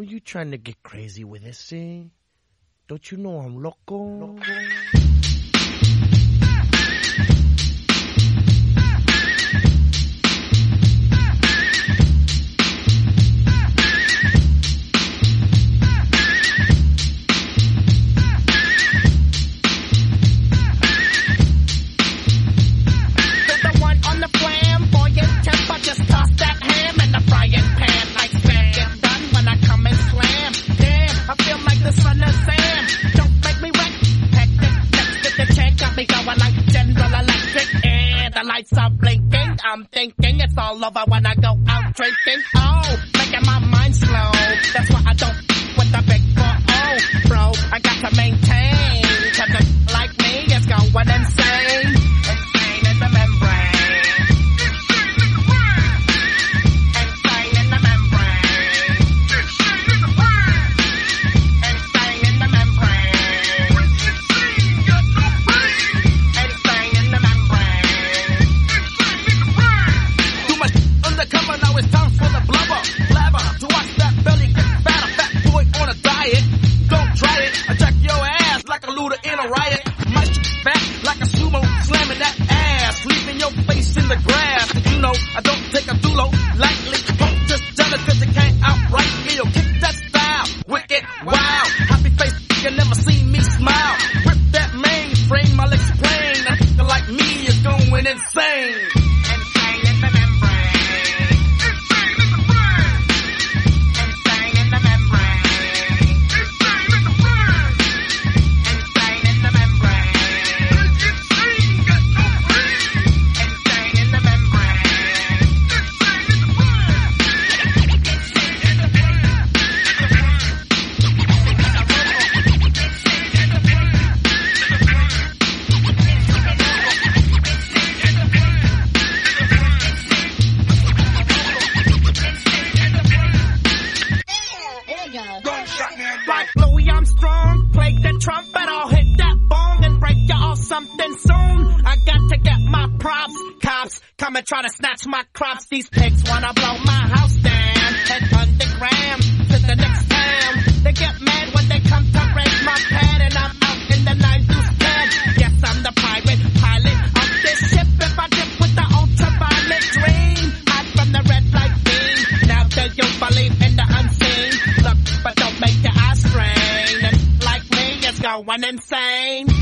Were you trying to get crazy with this, eh? Don't you know I'm loco? loco? Don't make me wet. Got me going like General Electric. The lights are blinking. I'm thinking it's all over when I go out drinking. Oh, making my mind slow. That's why I undercover, now it's time for the blubber. Blabber, to watch that belly get fatter. Fat boy on a diet. Don't try it. I jack your ass like a looter in a riot. Shit fat like a sumo, slamming that ass. Leaving your face in the grass. You know I don't take a dulo lightly? Punk just jealous cause you can't outright me. Yo, kick that style. Wicked, wow. Happy face, you never seen me smile. Rip that mainframe, I'll explain. A like me is going. Insane come and try to snatch my crops. These pigs wanna blow my house down, head underground to the next town. They get mad when they come to raid my pad and I'm out in the nine deuce ten. Yes, I'm the pirate pilot of this ship. If I the ultraviolet dream, from the red light beam. Now do you believe in the unseen? Look, but don't make your eyes strain. Like me, it's going insane.